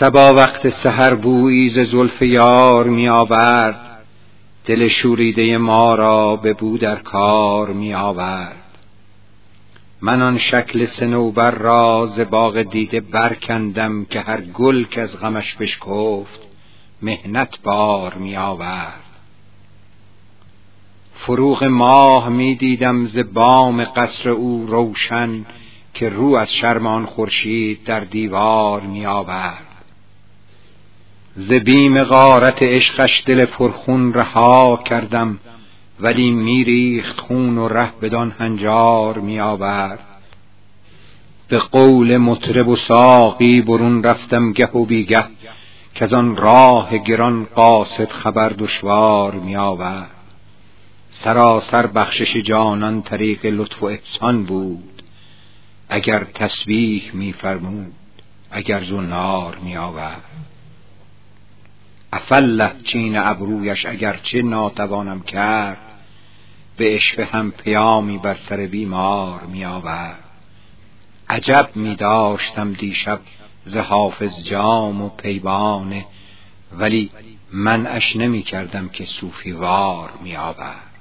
سبا وقت سحر بویی ز زلف یار می آورد دل شوریده ما را به بو در کار می آورد من آن شکل سنوبر را ز باغ دیده برکندم که هر گل که از غمش بشکفت مهنت بار می آورد فروغ ماه می دیدم ز بام قصر او روشن که رو از شرمان خورشید در دیوار می آورد ز بیم غارت عشقش دل پرخون رها کردم ولی میریخت خون و ره بدان هنجار می آورد به قول مطرب و ساقی برون رفتم گه و بیگه که از آن راه گران قاصد خبر دشوار می آورد سراسر بخشش جانان طریق لطف و احسان بود اگر تسبیح می فرمود اگر زنار می آورد افله چین ابرویش اگرچه ناتوانم کرد به عشق هم پیامی بر سر بیمار می آورد عجب می داشتم دیشب ز حافظ جام و پیبانه ولی من اش نمی کردم که صوفی وار می آورد